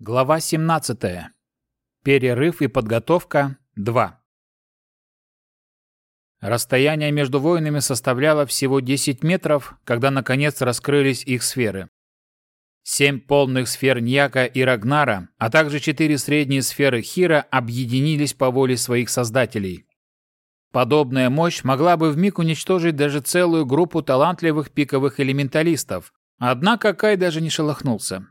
Глава 17. Перерыв и подготовка 2. Расстояние между воинами составляло всего 10 метров, когда наконец раскрылись их сферы. Семь полных сфер Ньяка и Рагнара, а также четыре средние сферы Хира объединились по воле своих создателей. Подобная мощь могла бы вмиг уничтожить даже целую группу талантливых пиковых элементалистов, однако Кай даже не шелохнулся.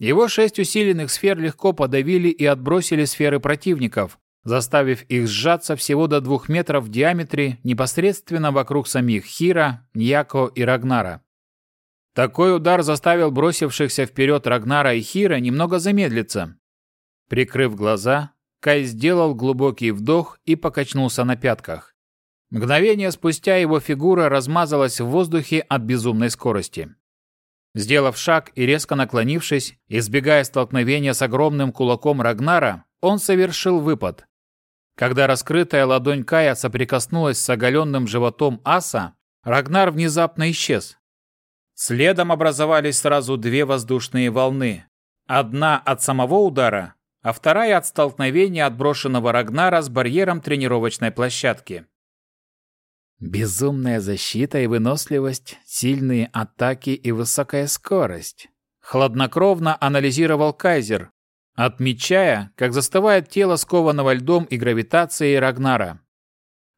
Его шесть усиленных сфер легко подавили и отбросили сферы противников, заставив их сжаться всего до двух метров в диаметре непосредственно вокруг самих Хира, Ньяко и Рагнара. Такой удар заставил бросившихся вперед Рагнара и Хира немного замедлиться. Прикрыв глаза, Кай сделал глубокий вдох и покачнулся на пятках. Мгновение спустя его фигура размазалась в воздухе от безумной скорости. Сделав шаг и резко наклонившись, избегая столкновения с огромным кулаком Рагнара, он совершил выпад. Когда раскрытая ладонь Кая соприкоснулась с оголенным животом аса, Рагнар внезапно исчез. Следом образовались сразу две воздушные волны. Одна от самого удара, а вторая от столкновения отброшенного Рагнара с барьером тренировочной площадки. Безумная защита и выносливость, сильные атаки и высокая скорость. Хладнокровно анализировал Кайзер, отмечая, как застывает тело скованного льдом и гравитацией Рагнара.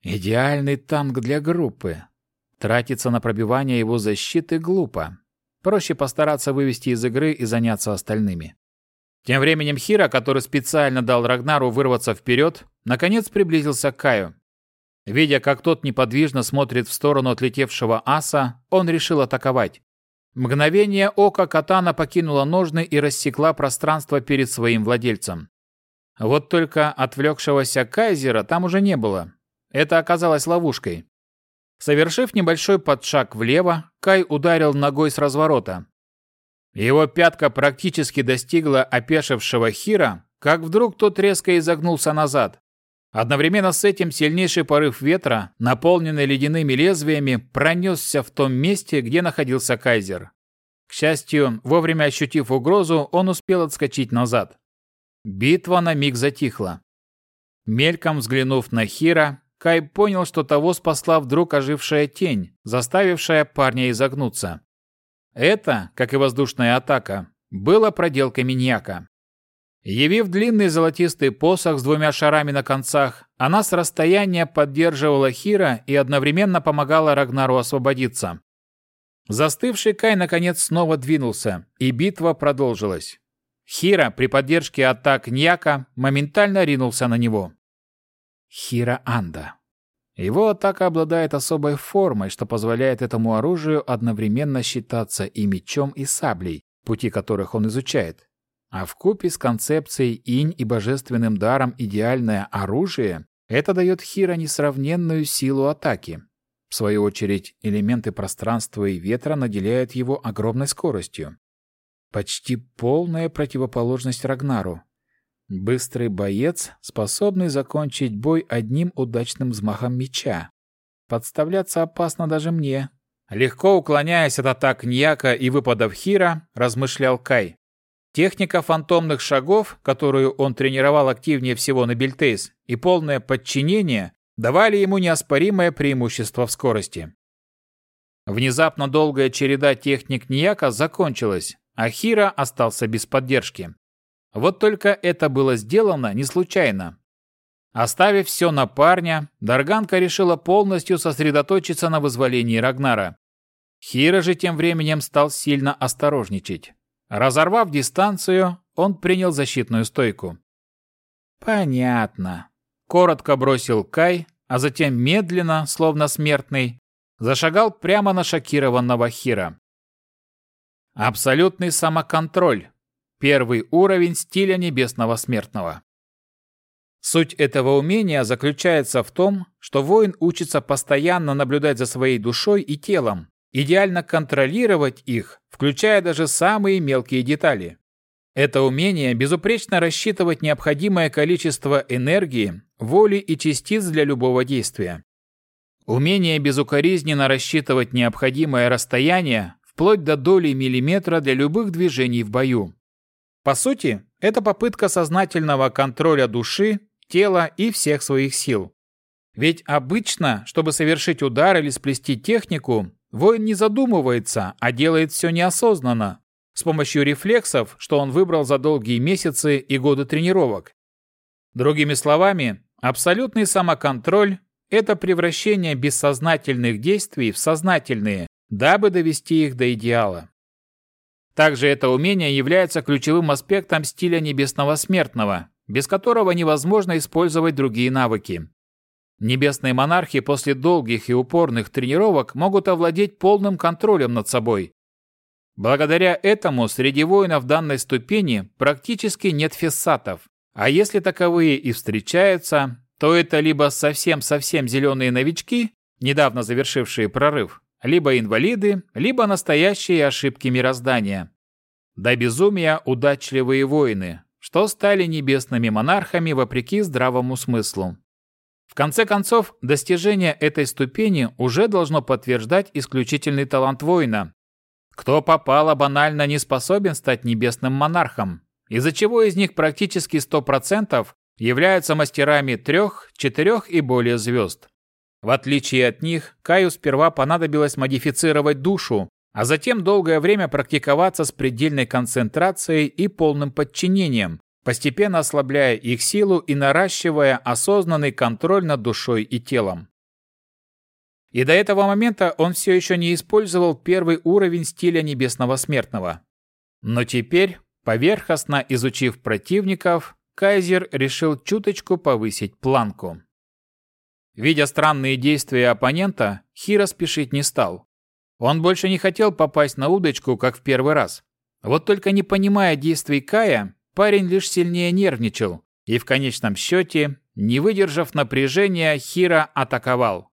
Идеальный танк для группы. Тратиться на пробивание его защиты глупо. Проще постараться вывести из игры и заняться остальными. Тем временем Хира, который специально дал Рагнару вырваться вперед, наконец приблизился к Каю. Видя, как тот неподвижно смотрит в сторону отлетевшего аса, он решил атаковать. Мгновение ока катана покинула ножны и рассекла пространство перед своим владельцем. Вот только отвлекшегося кайзера там уже не было. Это оказалось ловушкой. Совершив небольшой подшаг влево, Кай ударил ногой с разворота. Его пятка практически достигла опешившего Хира, как вдруг тот резко изогнулся назад. Одновременно с этим сильнейший порыв ветра, наполненный ледяными лезвиями, пронесся в том месте, где находился кайзер. К счастью, вовремя ощутив угрозу, он успел отскочить назад. Битва на миг затихла. Мельком взглянув на Хира, Кай понял, что того спасла вдруг ожившая тень, заставившая парня изогнуться. Это, как и воздушная атака, было проделкой Миньяка. Явив длинный золотистый посох с двумя шарами на концах, она с расстояния поддерживала Хира и одновременно помогала Рагнару освободиться. Застывший Кай наконец снова двинулся, и битва продолжилась. Хира при поддержке атак Ньяка моментально ринулся на него. Хира Анда. Его атака обладает особой формой, что позволяет этому оружию одновременно считаться и мечом, и саблей, пути которых он изучает. А в купе с концепцией инь и божественным даром идеальное оружие это дает Хира несравненную силу атаки. В свою очередь, элементы пространства и ветра наделяют его огромной скоростью. Почти полная противоположность Рагнару. Быстрый боец, способный закончить бой одним удачным взмахом меча. Подставляться опасно даже мне. Легко уклоняясь от атак Ньяка и выпадов Хира, размышлял Кай. Техника фантомных шагов, которую он тренировал активнее всего на Бельтейс, и полное подчинение давали ему неоспоримое преимущество в скорости. Внезапно долгая череда техник Ньяка закончилась, а Хира остался без поддержки. Вот только это было сделано не случайно. Оставив все на парня, Дарганка решила полностью сосредоточиться на вызволении Рагнара. Хира же тем временем стал сильно осторожничать. Разорвав дистанцию, он принял защитную стойку. «Понятно», — коротко бросил Кай, а затем медленно, словно смертный, зашагал прямо на шокированного Хира. Абсолютный самоконтроль. Первый уровень стиля небесного смертного. Суть этого умения заключается в том, что воин учится постоянно наблюдать за своей душой и телом, идеально контролировать их, включая даже самые мелкие детали. Это умение безупречно рассчитывать необходимое количество энергии, воли и частиц для любого действия. Умение безукоризненно рассчитывать необходимое расстояние вплоть до доли миллиметра для любых движений в бою. По сути, это попытка сознательного контроля души, тела и всех своих сил. Ведь обычно, чтобы совершить удар или сплести технику, воин не задумывается, а делает все неосознанно, с помощью рефлексов, что он выбрал за долгие месяцы и годы тренировок. Другими словами, абсолютный самоконтроль – это превращение бессознательных действий в сознательные, дабы довести их до идеала. Также это умение является ключевым аспектом стиля небесного смертного, без которого невозможно использовать другие навыки. Небесные монархи после долгих и упорных тренировок могут овладеть полным контролем над собой. Благодаря этому среди воинов данной ступени практически нет фессатов, а если таковые и встречаются, то это либо совсем-совсем зеленые новички, недавно завершившие прорыв, либо инвалиды, либо настоящие ошибки мироздания. До безумия удачливые воины, что стали небесными монархами вопреки здравому смыслу. В конце концов, достижение этой ступени уже должно подтверждать исключительный талант воина. Кто попало банально не способен стать небесным монархом, из-за чего из них практически 100% являются мастерами трех, четырех и более звезд. В отличие от них, Каю сперва понадобилось модифицировать душу, а затем долгое время практиковаться с предельной концентрацией и полным подчинением, постепенно ослабляя их силу и наращивая осознанный контроль над душой и телом. И до этого момента он все еще не использовал первый уровень стиля небесного смертного. Но теперь, поверхностно изучив противников, Кайзер решил чуточку повысить планку. Видя странные действия оппонента, Хиро спешить не стал. Он больше не хотел попасть на удочку, как в первый раз. Вот только не понимая действий Кая, парень лишь сильнее нервничал, и в конечном счете, не выдержав напряжения, Хира атаковал.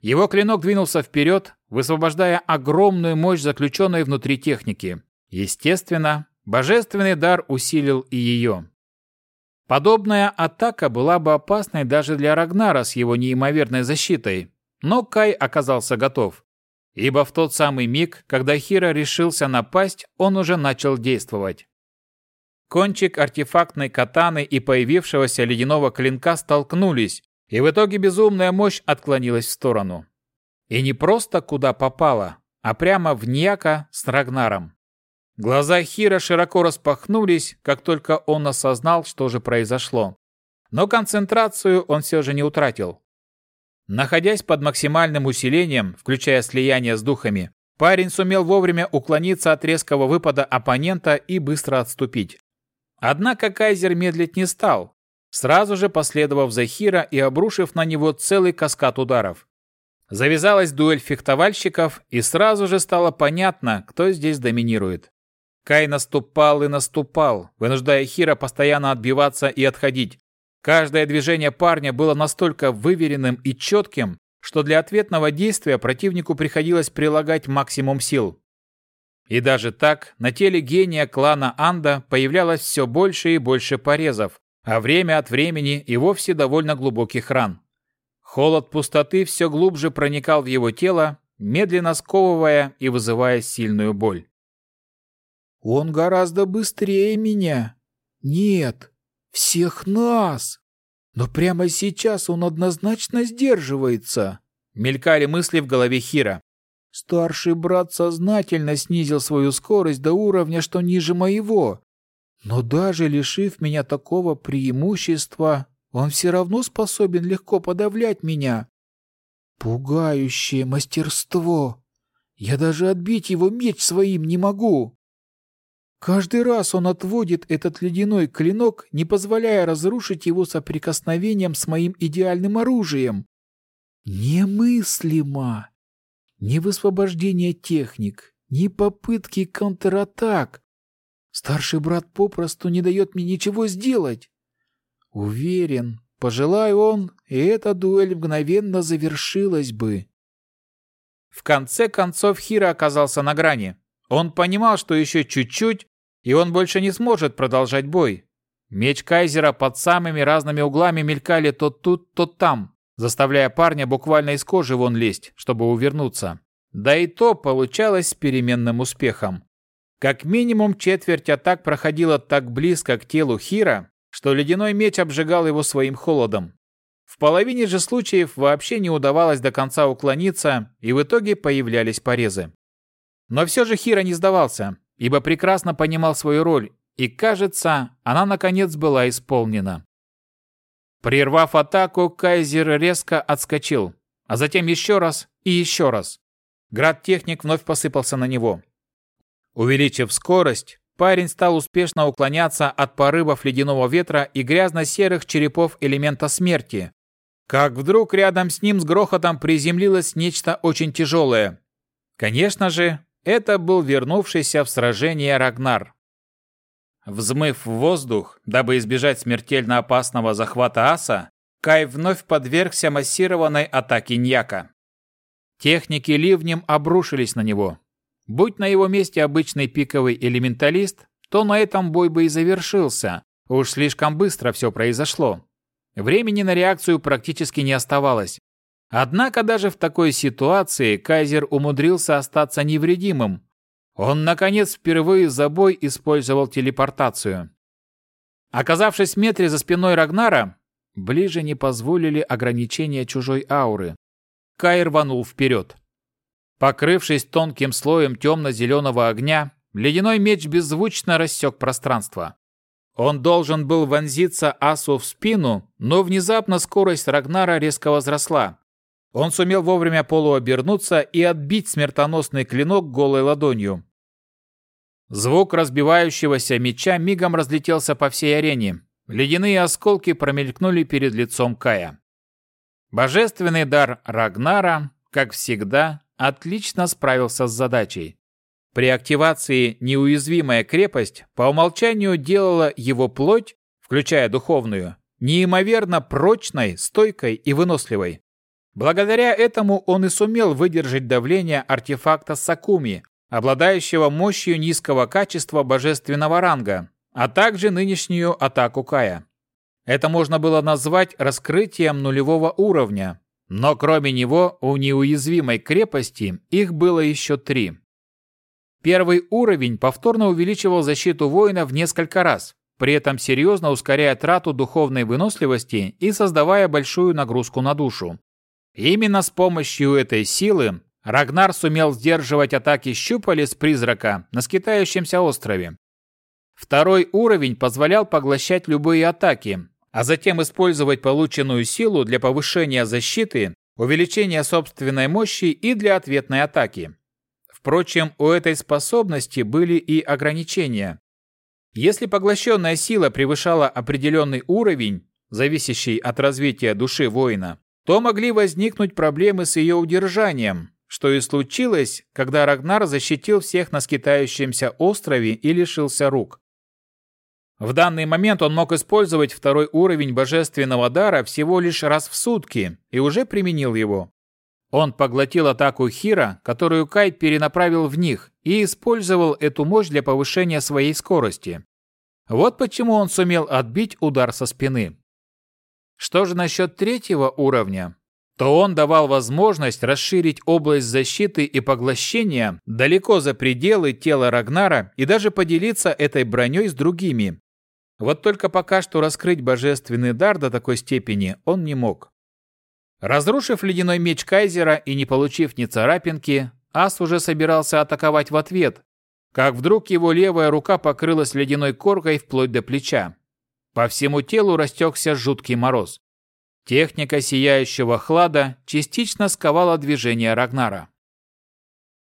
Его клинок двинулся вперед, высвобождая огромную мощь заключенной внутри техники. Естественно, божественный дар усилил и ее. Подобная атака была бы опасной даже для Рагнара с его неимоверной защитой, но Кай оказался готов. Ибо в тот самый миг, когда Хира решился напасть, он уже начал действовать. Кончик артефактной катаны и появившегося ледяного клинка столкнулись, и в итоге безумная мощь отклонилась в сторону. И не просто куда попало, а прямо в Ньяка с Рагнаром. Глаза Хира широко распахнулись, как только он осознал, что же произошло. Но концентрацию он все же не утратил. Находясь под максимальным усилением, включая слияние с духами, парень сумел вовремя уклониться от резкого выпада оппонента и быстро отступить. Однако Кайзер медлить не стал, сразу же последовав за Хира и обрушив на него целый каскад ударов. Завязалась дуэль фехтовальщиков, и сразу же стало понятно, кто здесь доминирует. Кай наступал и наступал, вынуждая Хира постоянно отбиваться и отходить. Каждое движение парня было настолько выверенным и четким, что для ответного действия противнику приходилось прилагать максимум сил. И даже так на теле гения клана Анда появлялось все больше и больше порезов, а время от времени и вовсе довольно глубоких ран. Холод пустоты все глубже проникал в его тело, медленно сковывая и вызывая сильную боль. «Он гораздо быстрее меня. Нет, всех нас. Но прямо сейчас он однозначно сдерживается», — мелькали мысли в голове Хира. Старший брат сознательно снизил свою скорость до уровня, что ниже моего. Но даже лишив меня такого преимущества, он все равно способен легко подавлять меня. Пугающее мастерство. Я даже отбить его меч своим не могу. Каждый раз он отводит этот ледяной клинок, не позволяя разрушить его соприкосновением с моим идеальным оружием. Немыслимо! Ни высвобождения техник, ни попытки контратак. Старший брат попросту не дает мне ничего сделать. Уверен, пожелай он, и эта дуэль мгновенно завершилась бы. В конце концов Хира оказался на грани. Он понимал, что еще чуть-чуть, и он больше не сможет продолжать бой. Меч Кайзера под самыми разными углами мелькали то тут, то там заставляя парня буквально из кожи вон лезть, чтобы увернуться. Да и то получалось с переменным успехом. Как минимум четверть атак проходила так близко к телу Хира, что ледяной меч обжигал его своим холодом. В половине же случаев вообще не удавалось до конца уклониться, и в итоге появлялись порезы. Но все же Хира не сдавался, ибо прекрасно понимал свою роль, и, кажется, она наконец была исполнена. Прервав атаку, Кайзер резко отскочил, а затем еще раз и еще раз. Град-техник вновь посыпался на него. Увеличив скорость, парень стал успешно уклоняться от порывов ледяного ветра и грязно-серых черепов элемента смерти. Как вдруг рядом с ним с грохотом приземлилось нечто очень тяжелое. Конечно же, это был вернувшийся в сражение Рагнар. Взмыв в воздух, дабы избежать смертельно опасного захвата аса, Кай вновь подвергся массированной атаке Ньяка. Техники ливнем обрушились на него. Будь на его месте обычный пиковый элементалист, то на этом бой бы и завершился. Уж слишком быстро все произошло. Времени на реакцию практически не оставалось. Однако даже в такой ситуации Кайзер умудрился остаться невредимым, он, наконец, впервые за бой использовал телепортацию. Оказавшись в метре за спиной Рагнара, ближе не позволили ограничения чужой ауры. Кай рванул вперед. Покрывшись тонким слоем темно-зеленого огня, ледяной меч беззвучно рассек пространство. Он должен был вонзиться асу в спину, но внезапно скорость Рагнара резко возросла. Он сумел вовремя полуобернуться и отбить смертоносный клинок голой ладонью. Звук разбивающегося меча мигом разлетелся по всей арене. Ледяные осколки промелькнули перед лицом Кая. Божественный дар Рагнара, как всегда, отлично справился с задачей. При активации неуязвимая крепость по умолчанию делала его плоть, включая духовную, неимоверно прочной, стойкой и выносливой. Благодаря этому он и сумел выдержать давление артефакта Сакуми, обладающего мощью низкого качества божественного ранга, а также нынешнюю атаку Кая. Это можно было назвать раскрытием нулевого уровня, но кроме него у неуязвимой крепости их было еще три. Первый уровень повторно увеличивал защиту воина в несколько раз, при этом серьезно ускоряя трату духовной выносливости и создавая большую нагрузку на душу. Именно с помощью этой силы Рагнар сумел сдерживать атаки щупалец призрака на скитающемся острове. Второй уровень позволял поглощать любые атаки, а затем использовать полученную силу для повышения защиты, увеличения собственной мощи и для ответной атаки. Впрочем, у этой способности были и ограничения. Если поглощенная сила превышала определенный уровень, зависящий от развития души воина, то могли возникнуть проблемы с ее удержанием, что и случилось, когда Рагнар защитил всех на скитающемся острове и лишился рук. В данный момент он мог использовать второй уровень божественного дара всего лишь раз в сутки и уже применил его. Он поглотил атаку Хира, которую Кай перенаправил в них, и использовал эту мощь для повышения своей скорости. Вот почему он сумел отбить удар со спины. Что же насчет третьего уровня? То он давал возможность расширить область защиты и поглощения далеко за пределы тела Рагнара и даже поделиться этой броней с другими. Вот только пока что раскрыть божественный дар до такой степени он не мог. Разрушив ледяной меч Кайзера и не получив ни царапинки, Ас уже собирался атаковать в ответ, как вдруг его левая рука покрылась ледяной коркой вплоть до плеча. По всему телу растекся жуткий мороз. Техника сияющего хлада частично сковала движение Рагнара.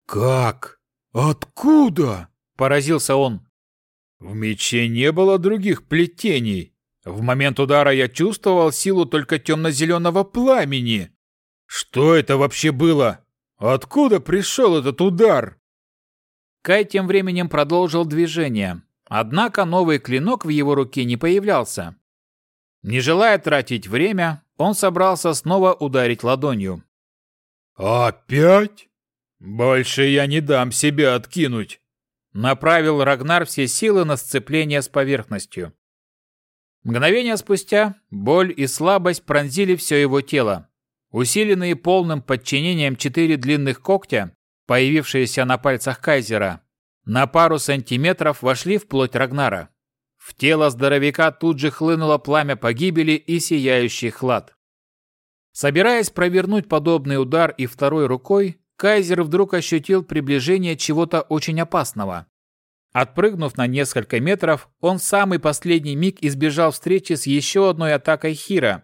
«Как? Откуда?» – поразился он. В мече не было других плетений. В момент удара я чувствовал силу только темно-зеленого пламени. Что это вообще было? Откуда пришел этот удар? Кай тем временем продолжил движение, Однако новый клинок в его руке не появлялся. Не желая тратить время, он собрался снова ударить ладонью. «Опять? Больше я не дам себя откинуть!» Направил Рагнар все силы на сцепление с поверхностью. Мгновение спустя боль и слабость пронзили все его тело. Усиленные полным подчинением четыре длинных когтя, появившиеся на пальцах Кайзера, на пару сантиметров вошли в плоть Рагнара. В тело здоровяка тут же хлынуло пламя погибели и сияющий хлад. Собираясь провернуть подобный удар и второй рукой, Кайзер вдруг ощутил приближение чего-то очень опасного. Отпрыгнув на несколько метров, он в самый последний миг избежал встречи с еще одной атакой Хира.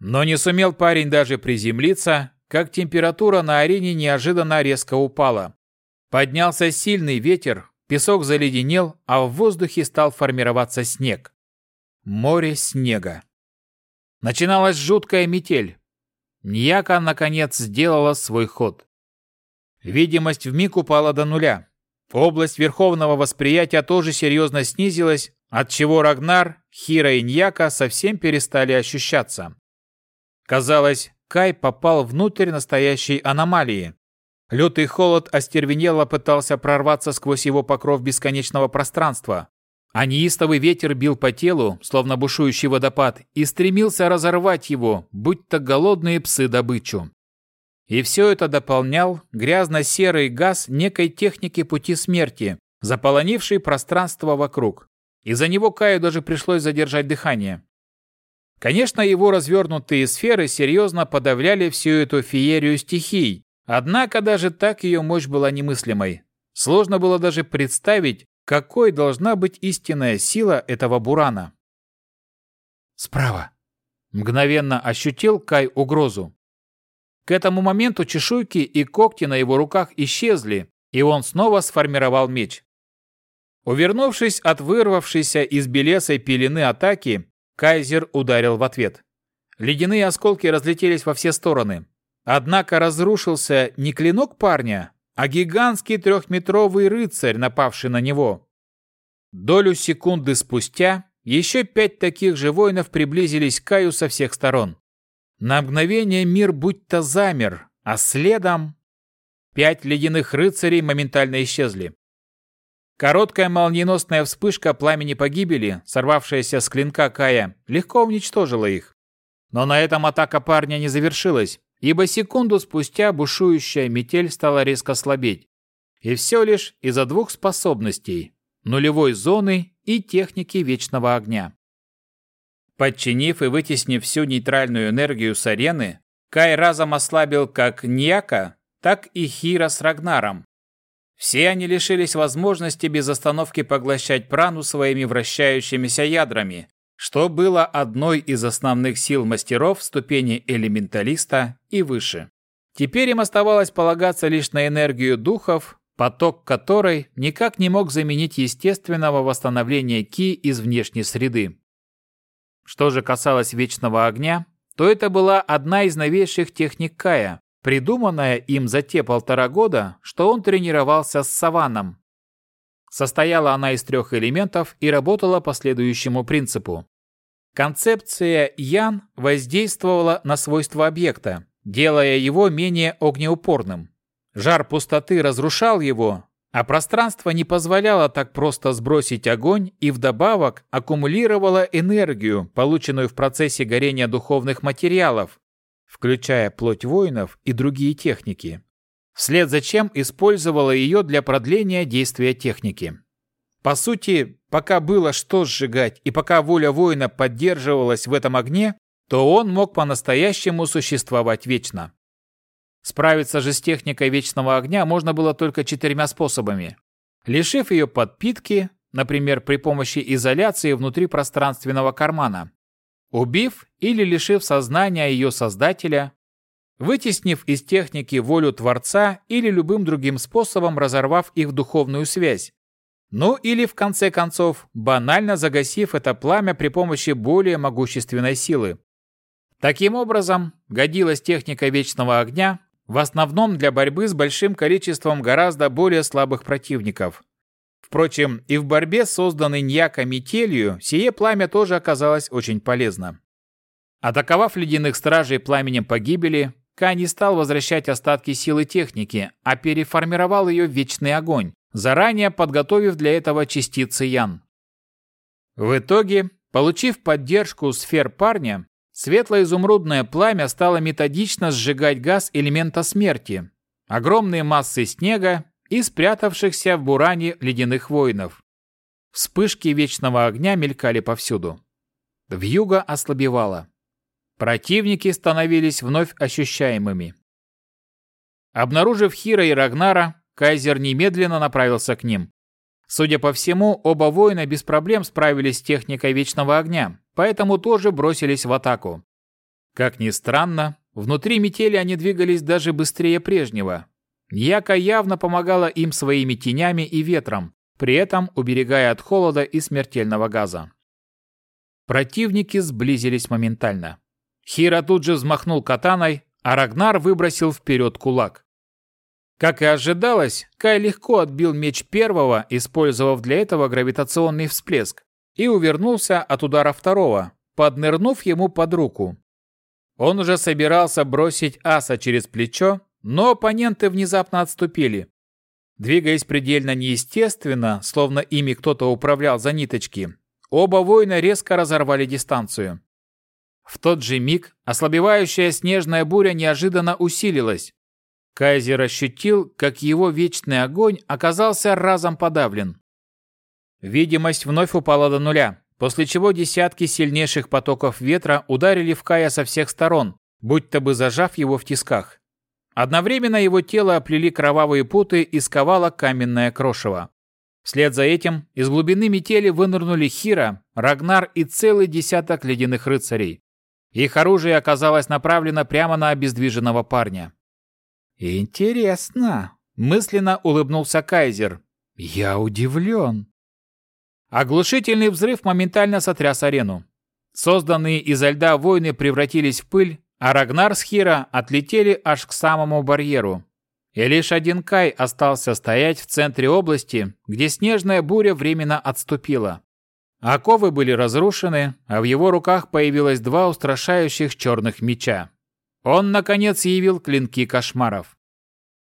Но не сумел парень даже приземлиться, как температура на арене неожиданно резко упала. Поднялся сильный ветер, песок заледенел, а в воздухе стал формироваться снег. Море снега. Начиналась жуткая метель. Ньяка, наконец, сделала свой ход. Видимость вмиг упала до нуля. Область верховного восприятия тоже серьезно снизилась, отчего Рагнар, Хира и Ньяка совсем перестали ощущаться. Казалось, Кай попал внутрь настоящей аномалии. Лютый холод остервенело пытался прорваться сквозь его покров бесконечного пространства, а неистовый ветер бил по телу, словно бушующий водопад, и стремился разорвать его, будь то голодные псы добычу. И все это дополнял грязно-серый газ некой техники пути смерти, заполонивший пространство вокруг. Из-за него Каю даже пришлось задержать дыхание. Конечно, его развернутые сферы серьезно подавляли всю эту феерию стихий, Однако даже так ее мощь была немыслимой. Сложно было даже представить, какой должна быть истинная сила этого бурана. «Справа!» Мгновенно ощутил Кай угрозу. К этому моменту чешуйки и когти на его руках исчезли, и он снова сформировал меч. Увернувшись от вырвавшейся из белесой пелены атаки, Кайзер ударил в ответ. Ледяные осколки разлетелись во все стороны. Однако разрушился не клинок парня, а гигантский трехметровый рыцарь, напавший на него. Долю секунды спустя еще пять таких же воинов приблизились к Каю со всех сторон. На мгновение мир будто замер, а следом пять ледяных рыцарей моментально исчезли. Короткая молниеносная вспышка пламени погибели, сорвавшаяся с клинка Кая, легко уничтожила их. Но на этом атака парня не завершилась ибо секунду спустя бушующая метель стала резко слабеть. И все лишь из-за двух способностей – нулевой зоны и техники вечного огня. Подчинив и вытеснив всю нейтральную энергию с арены, Кай разом ослабил как Ньяка, так и Хира с Рагнаром. Все они лишились возможности без остановки поглощать прану своими вращающимися ядрами, что было одной из основных сил мастеров ступени элементалиста и выше. Теперь им оставалось полагаться лишь на энергию духов, поток которой никак не мог заменить естественного восстановления Ки из внешней среды. Что же касалось Вечного Огня, то это была одна из новейших техник Кая, придуманная им за те полтора года, что он тренировался с Саваном. Состояла она из трех элементов и работала по следующему принципу. Концепция Ян воздействовала на свойства объекта, делая его менее огнеупорным. Жар пустоты разрушал его, а пространство не позволяло так просто сбросить огонь и вдобавок аккумулировало энергию, полученную в процессе горения духовных материалов, включая плоть воинов и другие техники. Вслед за чем использовала ее для продления действия техники. По сути, пока было что сжигать и пока воля воина поддерживалась в этом огне, то он мог по-настоящему существовать вечно. Справиться же с техникой вечного огня можно было только четырьмя способами. Лишив ее подпитки, например, при помощи изоляции внутри пространственного кармана, убив или лишив сознания ее создателя, вытеснив из техники волю Творца или любым другим способом разорвав их духовную связь, ну или, в конце концов, банально загасив это пламя при помощи более могущественной силы. Таким образом, годилась техника вечного огня в основном для борьбы с большим количеством гораздо более слабых противников. Впрочем, и в борьбе с созданной Ньяка метелью сие пламя тоже оказалось очень полезно. Атаковав ледяных стражей пламенем погибели, Ка не стал возвращать остатки силы техники, а переформировал ее в вечный огонь, заранее подготовив для этого частицы Ян. В итоге, получив поддержку сфер парня, светло-изумрудное пламя стало методично сжигать газ элемента смерти, огромные массы снега и спрятавшихся в буране ледяных воинов. Вспышки вечного огня мелькали повсюду. Вьюга ослабевала. Противники становились вновь ощущаемыми. Обнаружив Хира и Рагнара, Кайзер немедленно направился к ним. Судя по всему, оба воина без проблем справились с техникой Вечного Огня, поэтому тоже бросились в атаку. Как ни странно, внутри метели они двигались даже быстрее прежнего. Яка явно помогала им своими тенями и ветром, при этом уберегая от холода и смертельного газа. Противники сблизились моментально. Хира тут же взмахнул катаной, а Рагнар выбросил вперед кулак. Как и ожидалось, Кай легко отбил меч первого, использовав для этого гравитационный всплеск, и увернулся от удара второго, поднырнув ему под руку. Он уже собирался бросить аса через плечо, но оппоненты внезапно отступили. Двигаясь предельно неестественно, словно ими кто-то управлял за ниточки, оба воина резко разорвали дистанцию. В тот же миг ослабевающая снежная буря неожиданно усилилась, Кайзер ощутил, как его вечный огонь оказался разом подавлен. Видимость вновь упала до нуля, после чего десятки сильнейших потоков ветра ударили в Кая со всех сторон, будто бы зажав его в тисках. Одновременно его тело оплели кровавые путы и сковало каменное крошево. Вслед за этим из глубины метели вынырнули Хира, Рагнар и целый десяток ледяных рыцарей. Их оружие оказалось направлено прямо на обездвиженного парня. «Интересно», — мысленно улыбнулся Кайзер. «Я удивлен». Оглушительный взрыв моментально сотряс арену. Созданные изо льда воины превратились в пыль, а Рагнар с Хира отлетели аж к самому барьеру. И лишь один Кай остался стоять в центре области, где снежная буря временно отступила. Оковы были разрушены, а в его руках появилось два устрашающих черных меча. Он, наконец, явил клинки кошмаров.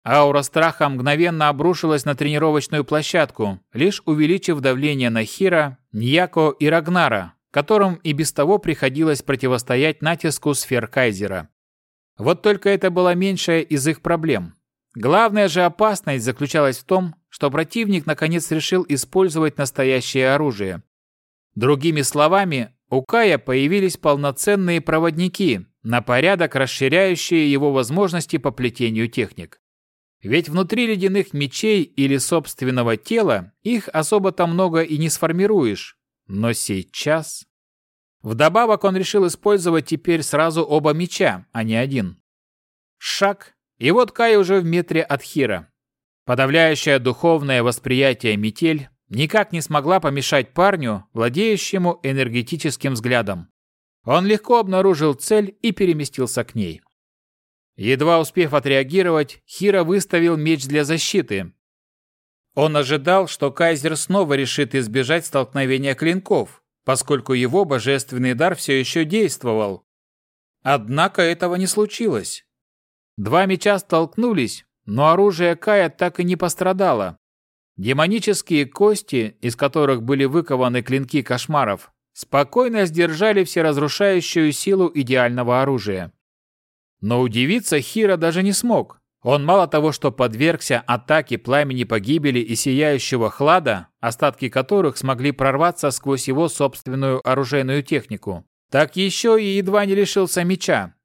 Аура страха мгновенно обрушилась на тренировочную площадку, лишь увеличив давление на Хира, Ньяко и Рагнара, которым и без того приходилось противостоять натиску сфер Кайзера. Вот только это была меньшая из их проблем. Главная же опасность заключалась в том, что противник наконец решил использовать настоящее оружие. Другими словами, у Кая появились полноценные проводники, на порядок расширяющие его возможности по плетению техник. Ведь внутри ледяных мечей или собственного тела их особо-то много и не сформируешь. Но сейчас... Вдобавок он решил использовать теперь сразу оба меча, а не один. Шаг, и вот Кай уже в метре от Хира. Подавляющее духовное восприятие метель никак не смогла помешать парню, владеющему энергетическим взглядом. Он легко обнаружил цель и переместился к ней. Едва успев отреагировать, Хира выставил меч для защиты. Он ожидал, что Кайзер снова решит избежать столкновения клинков, поскольку его божественный дар все еще действовал. Однако этого не случилось. Два меча столкнулись, но оружие Кая так и не пострадало. Демонические кости, из которых были выкованы клинки кошмаров, спокойно сдержали всеразрушающую силу идеального оружия. Но удивиться Хира даже не смог. Он мало того, что подвергся атаке пламени погибели и сияющего хлада, остатки которых смогли прорваться сквозь его собственную оружейную технику, так еще и едва не лишился меча.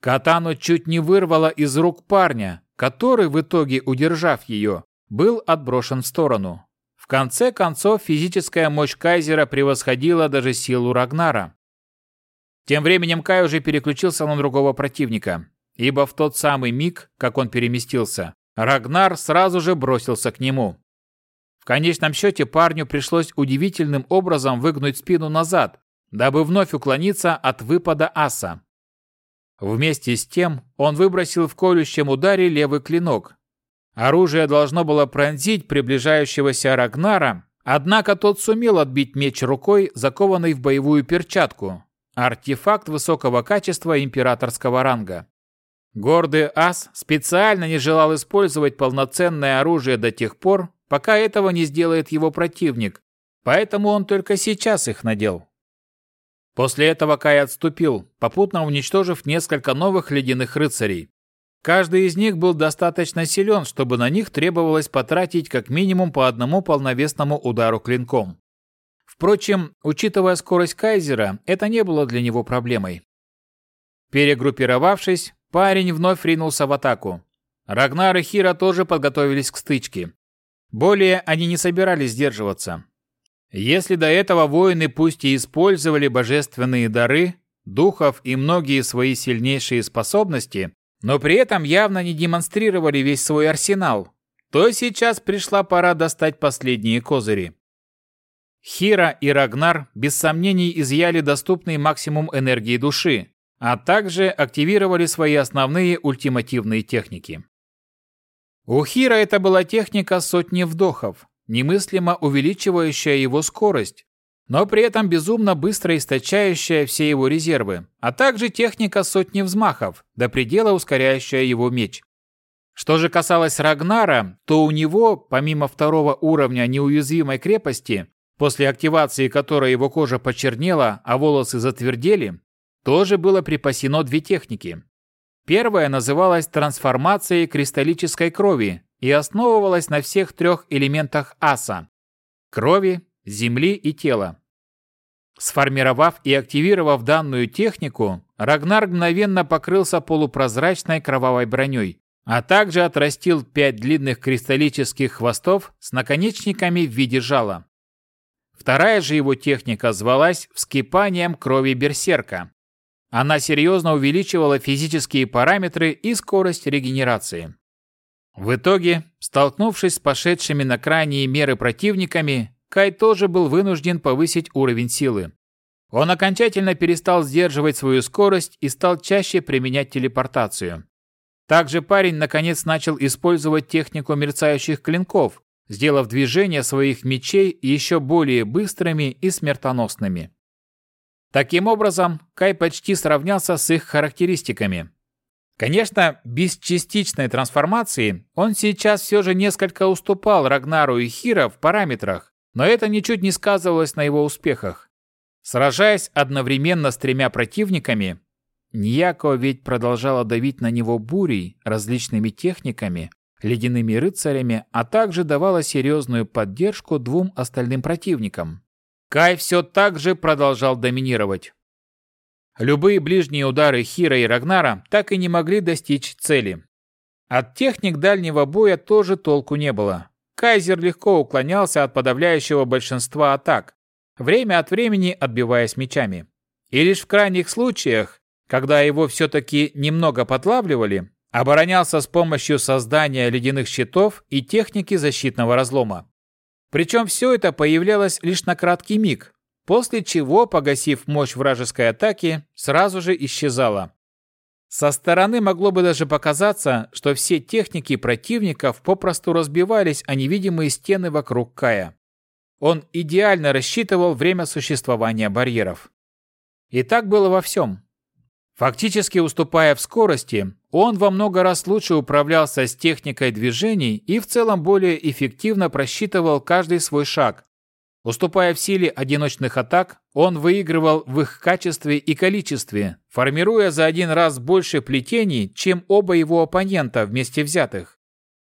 Катану чуть не вырвало из рук парня, который, в итоге удержав ее, был отброшен в сторону. Конце концов, физическая мощь Кайзера превосходила даже силу Рагнара. Тем временем Кай уже переключился на другого противника, ибо в тот самый миг, как он переместился, Рагнар сразу же бросился к нему. В конечном счете парню пришлось удивительным образом выгнуть спину назад, дабы вновь уклониться от выпада аса. Вместе с тем он выбросил в колющем ударе левый клинок. Оружие должно было пронзить приближающегося Рагнара, однако тот сумел отбить меч рукой, закованной в боевую перчатку, Артефакт высокого качества императорского ранга. Гордый ас специально не желал использовать полноценное оружие до тех пор, пока этого не сделает его противник, поэтому он только сейчас их надел. После этого Кай отступил, попутно уничтожив несколько новых ледяных рыцарей. Каждый из них был достаточно силен, чтобы на них требовалось потратить как минимум по одному полновесному удару клинком. Впрочем, учитывая скорость Кайзера, это не было для него проблемой. Перегруппировавшись, парень вновь ринулся в атаку. Рагнар и Хира тоже подготовились к стычке. Более они не собирались сдерживаться. Если до этого воины пусть и использовали божественные дары, духов и многие свои сильнейшие способности, но при этом явно не демонстрировали весь свой арсенал, то сейчас пришла пора достать последние козыри. Хира и Рагнар без сомнений изъяли доступный максимум энергии души, а также активировали свои основные ультимативные техники. У Хира это была техника сотни вдохов, немыслимо увеличивающая его скорость, но при этом безумно быстро источающая все его резервы, а также техника сотни взмахов, до предела ускоряющая его меч. Что же касалось Рагнара, то у него, помимо второго уровня неуязвимой крепости, после активации которой его кожа почернела, а волосы затвердели, тоже было припасено две техники. Первая называлась трансформацией кристаллической крови и основывалась на всех трех элементах аса – крови, земли и тела. Сформировав и активировав данную технику, Рагнар мгновенно покрылся полупрозрачной кровавой броней, а также отрастил пять длинных кристаллических хвостов с наконечниками в виде жала. Вторая же его техника звалась вскипанием крови берсерка. Она серьезно увеличивала физические параметры и скорость регенерации. В итоге, столкнувшись с пошедшими на крайние меры противниками, Кай тоже был вынужден повысить уровень силы. Он окончательно перестал сдерживать свою скорость и стал чаще применять телепортацию. Также парень наконец начал использовать технику мерцающих клинков, сделав движения своих мечей еще более быстрыми и смертоносными. Таким образом, Кай почти сравнялся с их характеристиками. Конечно, без частичной трансформации он сейчас все же несколько уступал Рагнару и Хира в параметрах, но это ничуть не сказывалось на его успехах. Сражаясь одновременно с тремя противниками, Ньяко ведь продолжала давить на него бурей, различными техниками, ледяными рыцарями, а также давала серьезную поддержку двум остальным противникам. Кай все так же продолжал доминировать. Любые ближние удары Хира и Рагнара так и не могли достичь цели. От техник дальнего боя тоже толку не было. Кайзер легко уклонялся от подавляющего большинства атак, время от времени отбиваясь мечами. И лишь в крайних случаях, когда его все-таки немного подлавливали, оборонялся с помощью создания ледяных щитов и техники защитного разлома. Причем все это появлялось лишь на краткий миг, после чего, погасив мощь вражеской атаки, сразу же исчезало. Со стороны могло бы даже показаться, что все техники противников попросту разбивались о невидимые стены вокруг Кая. Он идеально рассчитывал время существования барьеров. И так было во всем. Фактически уступая в скорости, он во много раз лучше управлялся с техникой движений и в целом более эффективно просчитывал каждый свой шаг. Уступая в силе одиночных атак, он выигрывал в их качестве и количестве, формируя за один раз больше плетений, чем оба его оппонента вместе взятых.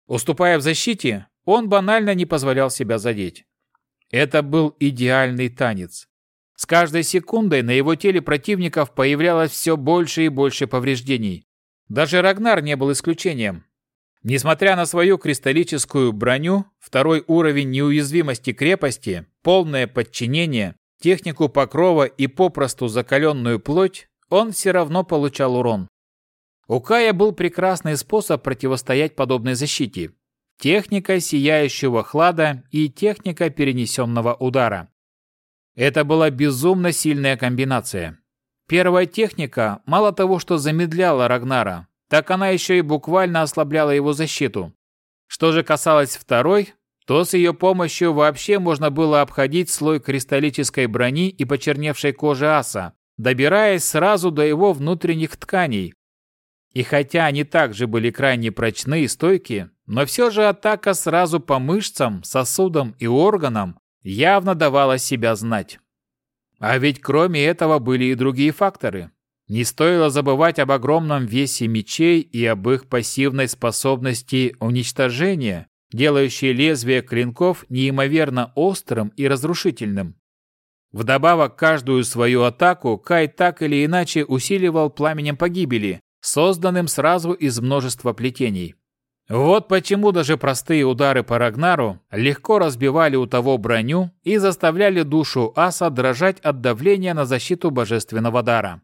Уступая в защите, он банально не позволял себя задеть. Это был идеальный танец. С каждой секундой на его теле противников появлялось все больше и больше повреждений. Даже Рагнар не был исключением. Несмотря на свою кристаллическую броню, второй уровень неуязвимости крепости, полное подчинение, технику покрова и попросту закаленную плоть, он все равно получал урон. У Кая был прекрасный способ противостоять подобной защите. Техника сияющего хлада и техника перенесенного удара. Это была безумно сильная комбинация. Первая техника мало того, что замедляла Рагнара, так она еще и буквально ослабляла его защиту. Что же касалось второй, то с ее помощью вообще можно было обходить слой кристаллической брони и почерневшей кожи аса, добираясь сразу до его внутренних тканей. И хотя они также были крайне прочны и стойки, но все же атака сразу по мышцам, сосудам и органам явно давала себя знать. А ведь кроме этого были и другие факторы. Не стоило забывать об огромном весе мечей и об их пассивной способности уничтожения, делающей лезвие клинков неимоверно острым и разрушительным. Вдобавок, каждую свою атаку Кай так или иначе усиливал пламенем погибели, созданным сразу из множества плетений. Вот почему даже простые удары по Рагнару легко разбивали у того броню и заставляли душу аса дрожать от давления на защиту божественного дара.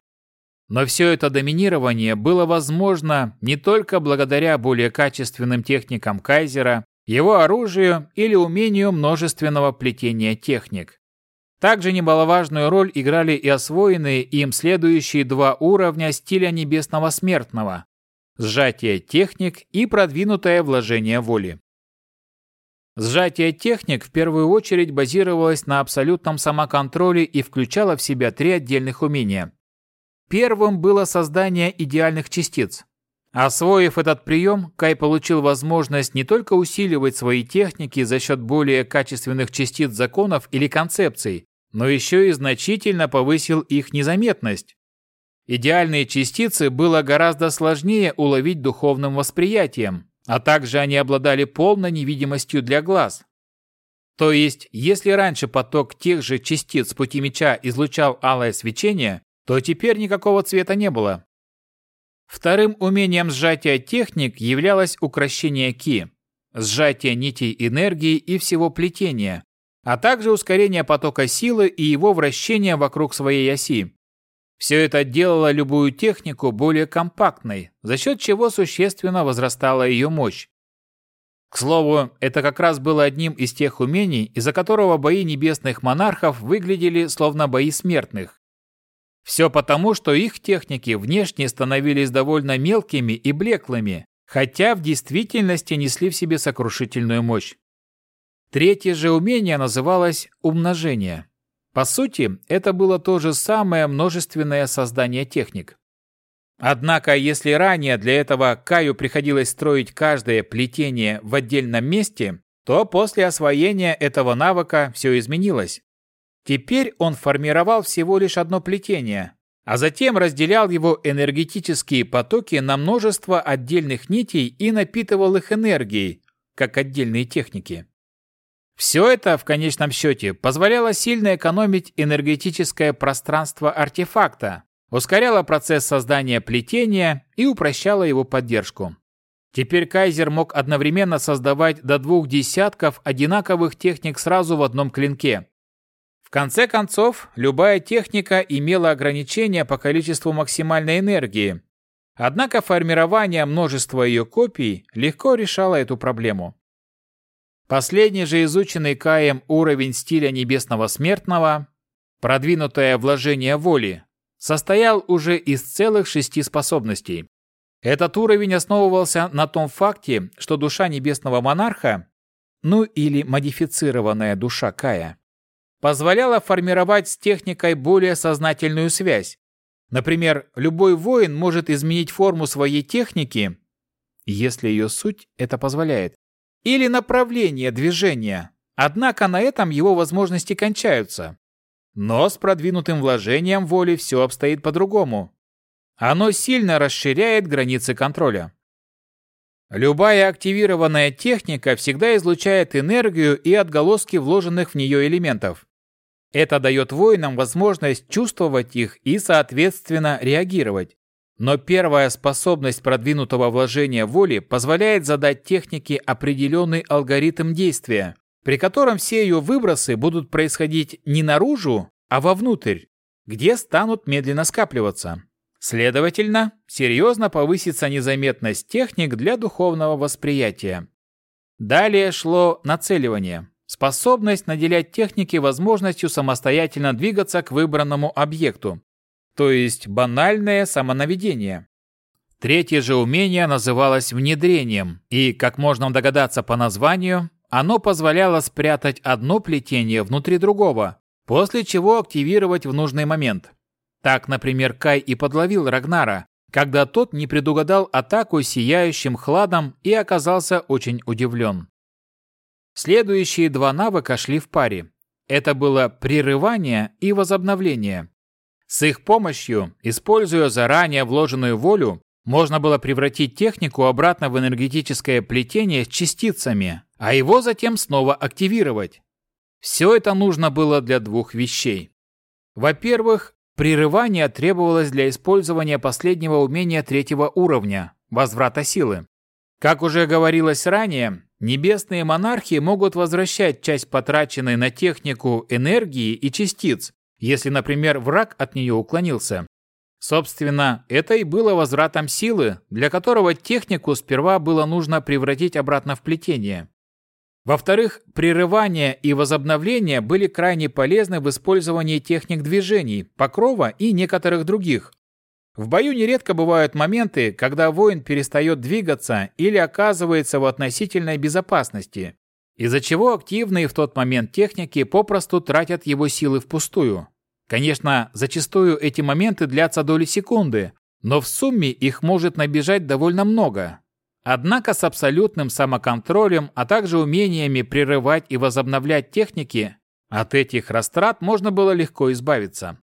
Но все это доминирование было возможно не только благодаря более качественным техникам Кайзера, его оружию или умению множественного плетения техник. Также немаловажную роль играли и освоенные им следующие два уровня стиля небесного смертного – сжатие техник и продвинутое вложение воли. Сжатие техник в первую очередь базировалось на абсолютном самоконтроле и включало в себя три отдельных умения Первым было создание идеальных частиц. Освоив этот прием, Кай получил возможность не только усиливать свои техники за счет более качественных частиц законов или концепций, но еще и значительно повысил их незаметность. Идеальные частицы было гораздо сложнее уловить духовным восприятием, а также они обладали полной невидимостью для глаз. То есть, если раньше поток тех же частиц пути меча излучал алое свечение, то теперь никакого цвета не было. Вторым умением сжатия техник являлось укращение ки, сжатие нитей энергии и всего плетения, а также ускорение потока силы и его вращения вокруг своей оси. Все это делало любую технику более компактной, за счет чего существенно возрастала ее мощь. К слову, это как раз было одним из тех умений, из-за которого бои небесных монархов выглядели словно бои смертных. Все потому, что их техники внешне становились довольно мелкими и блеклыми, хотя в действительности несли в себе сокрушительную мощь. Третье же умение называлось умножение. По сути, это было то же самое множественное создание техник. Однако, если ранее для этого Каю приходилось строить каждое плетение в отдельном месте, то после освоения этого навыка все изменилось. Теперь он формировал всего лишь одно плетение, а затем разделял его энергетические потоки на множество отдельных нитей и напитывал их энергией, как отдельные техники. Все это, в конечном счете, позволяло сильно экономить энергетическое пространство артефакта, ускоряло процесс создания плетения и упрощало его поддержку. Теперь Кайзер мог одновременно создавать до двух десятков одинаковых техник сразу в одном клинке – конце концов, любая техника имела ограничения по количеству максимальной энергии. Однако формирование множества ее копий легко решало эту проблему. Последний же изученный Каем уровень стиля небесного смертного, продвинутое вложение воли, состоял уже из целых шести способностей. Этот уровень основывался на том факте, что душа небесного монарха, ну или модифицированная душа Кая, позволяла формировать с техникой более сознательную связь. Например, любой воин может изменить форму своей техники, если ее суть это позволяет, или направление движения, однако на этом его возможности кончаются. Но с продвинутым вложением воли все обстоит по-другому. Оно сильно расширяет границы контроля. Любая активированная техника всегда излучает энергию и отголоски вложенных в нее элементов. Это дает воинам возможность чувствовать их и, соответственно, реагировать. Но первая способность продвинутого вложения воли позволяет задать технике определенный алгоритм действия, при котором все ее выбросы будут происходить не наружу, а вовнутрь, где станут медленно скапливаться. Следовательно, серьезно повысится незаметность техник для духовного восприятия. Далее шло нацеливание. Способность наделять техники возможностью самостоятельно двигаться к выбранному объекту, то есть банальное самонаведение. Третье же умение называлось внедрением, и, как можно догадаться по названию, оно позволяло спрятать одно плетение внутри другого, после чего активировать в нужный момент. Так, например, Кай и подловил Рагнара, когда тот не предугадал атаку сияющим хладом и оказался очень удивлен. Следующие два навыка шли в паре. Это было прерывание и возобновление. С их помощью, используя заранее вложенную волю, можно было превратить технику обратно в энергетическое плетение с частицами, а его затем снова активировать. Все это нужно было для двух вещей. Во-первых, прерывание требовалось для использования последнего умения третьего уровня – возврата силы. Как уже говорилось ранее, небесные монархи могут возвращать часть потраченной на технику энергии и частиц, если, например, враг от нее уклонился. Собственно, это и было возвратом силы, для которого технику сперва было нужно превратить обратно в плетение. Во-вторых, прерывание и возобновление были крайне полезны в использовании техник движений, покрова и некоторых других. В бою нередко бывают моменты, когда воин перестает двигаться или оказывается в относительной безопасности, из-за чего активные в тот момент техники попросту тратят его силы впустую. Конечно, зачастую эти моменты длятся доли секунды, но в сумме их может набежать довольно много. Однако с абсолютным самоконтролем, а также умениями прерывать и возобновлять техники, от этих растрат можно было легко избавиться.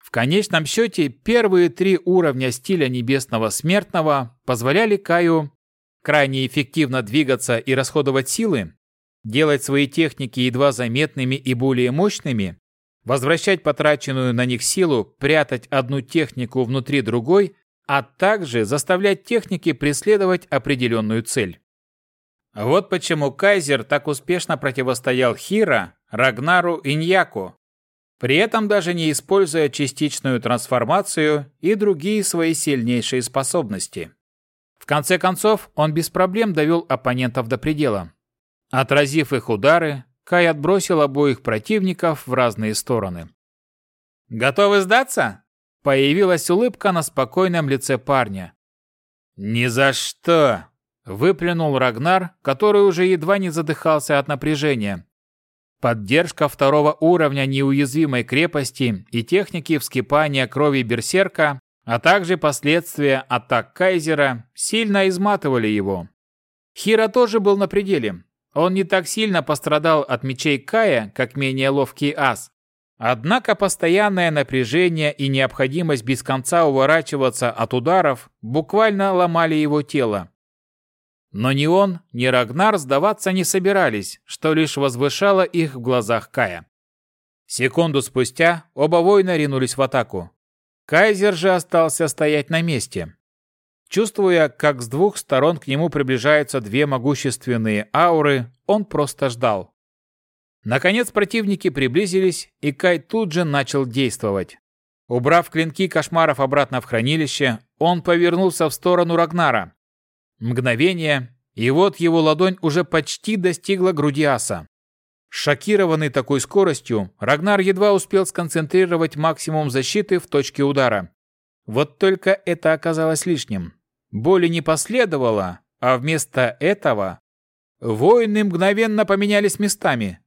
В конечном счете, первые три уровня стиля Небесного Смертного позволяли Каю крайне эффективно двигаться и расходовать силы, делать свои техники едва заметными и более мощными, возвращать потраченную на них силу, прятать одну технику внутри другой, а также заставлять техники преследовать определенную цель. Вот почему Кайзер так успешно противостоял Хира, Рагнару и Ньяку, при этом даже не используя частичную трансформацию и другие свои сильнейшие способности. В конце концов, он без проблем довел оппонентов до предела. Отразив их удары, Кай отбросил обоих противников в разные стороны. «Готовы сдаться?» Появилась улыбка на спокойном лице парня. «Ни за что!» – выплюнул Рагнар, который уже едва не задыхался от напряжения. Поддержка второго уровня неуязвимой крепости и техники вскипания крови берсерка, а также последствия атак Кайзера сильно изматывали его. Хира тоже был на пределе, он не так сильно пострадал от мечей Кая, как менее ловкий ас. Однако постоянное напряжение и необходимость без конца уворачиваться от ударов буквально ломали его тело. Но ни он, ни Рагнар сдаваться не собирались, что лишь возвышало их в глазах Кая. Секунду спустя оба воина ринулись в атаку. Кайзер же остался стоять на месте. Чувствуя, как с двух сторон к нему приближаются две могущественные ауры, он просто ждал. Наконец противники приблизились, и Кай тут же начал действовать. Убрав клинки кошмаров обратно в хранилище, он повернулся в сторону Рагнара. Мгновение, и вот его ладонь уже почти достигла груди аса. Шокированный такой скоростью, Рагнар едва успел сконцентрировать максимум защиты в точке удара. Вот только это оказалось лишним. Боли не последовало, а вместо этого воины мгновенно поменялись местами.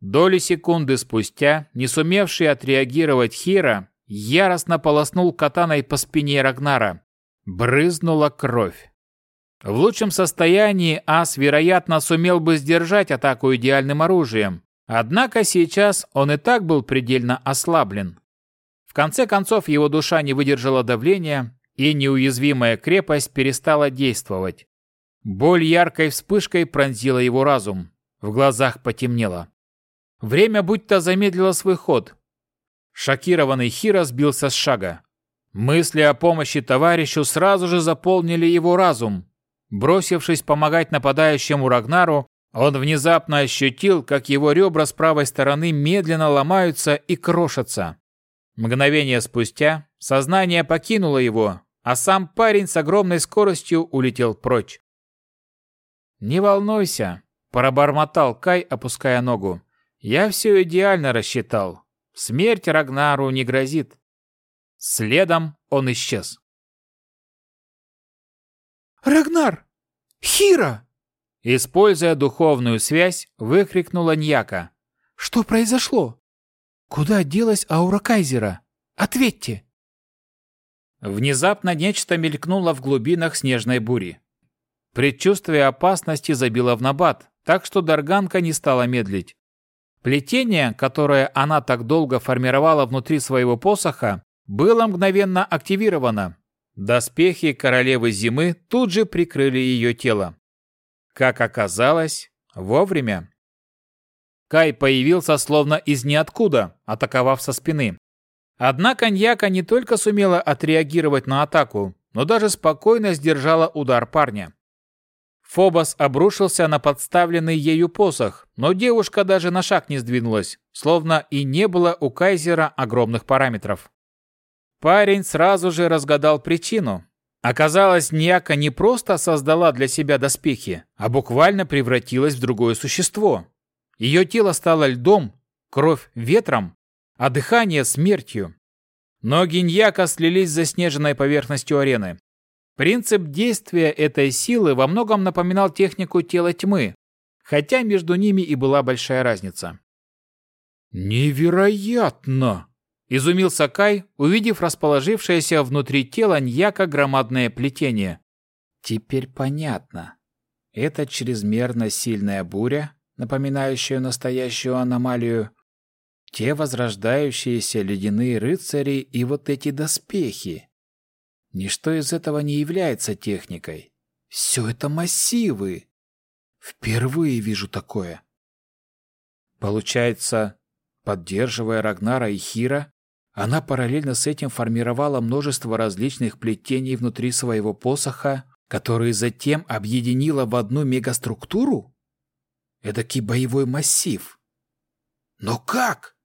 Доли секунды спустя, не сумевший отреагировать Хира, яростно полоснул катаной по спине Рагнара. Брызнула кровь. В лучшем состоянии Ас, вероятно, сумел бы сдержать атаку идеальным оружием, однако сейчас он и так был предельно ослаблен. В конце концов его душа не выдержала давления, и неуязвимая крепость перестала действовать. Боль яркой вспышкой пронзила его разум. В глазах потемнело. Время будто замедлило свой ход. Шокированный Хиро сбился с шага. Мысли о помощи товарищу сразу же заполнили его разум. Бросившись помогать нападающему Рагнару, он внезапно ощутил, как его ребра с правой стороны медленно ломаются и крошатся. Мгновение спустя сознание покинуло его, а сам парень с огромной скоростью улетел прочь. «Не волнуйся», – пробормотал Кай, опуская ногу. «Я все идеально рассчитал. Смерть Рагнару не грозит». Следом он исчез. «Рагнар! Хира!» Используя духовную связь, выкрикнула Ньяка. «Что произошло?» Куда делась аура Кайзера? Ответьте!» Внезапно нечто мелькнуло в глубинах снежной бури. Предчувствие опасности забило в набат, так что Дарганка не стала медлить. Плетение, которое она так долго формировала внутри своего посоха, было мгновенно активировано. Доспехи королевы зимы тут же прикрыли ее тело. Как оказалось, вовремя. Кай появился словно из ниоткуда, атаковав со спины. Однако Ньяка не только сумела отреагировать на атаку, но даже спокойно сдержала удар парня. Фобос обрушился на подставленный ею посох, но девушка даже на шаг не сдвинулась, словно и не было у Кайзера огромных параметров. Парень сразу же разгадал причину. Оказалось, Ньяка не просто создала для себя доспехи, а буквально превратилась в другое существо. Ее тело стало льдом, кровь ветром, а дыхание смертью. Ноги Ньяка слились с заснеженной поверхностью арены. Принцип действия этой силы во многом напоминал технику тела тьмы, хотя между ними и была большая разница. «Невероятно!» – изумился Кай, увидев расположившееся внутри тела Ньяка громадное плетение. «Теперь понятно. Это чрезмерно сильная буря, напоминающая настоящую аномалию, те возрождающиеся ледяные рыцари и вот эти доспехи. Ничто из этого не является техникой. Все это массивы. Впервые вижу такое. Получается, поддерживая Рагнара и Хира, она параллельно с этим формировала множество различных плетений внутри своего посоха, которые затем объединила в одну мегаструктуру? Эдакий боевой массив. Но как?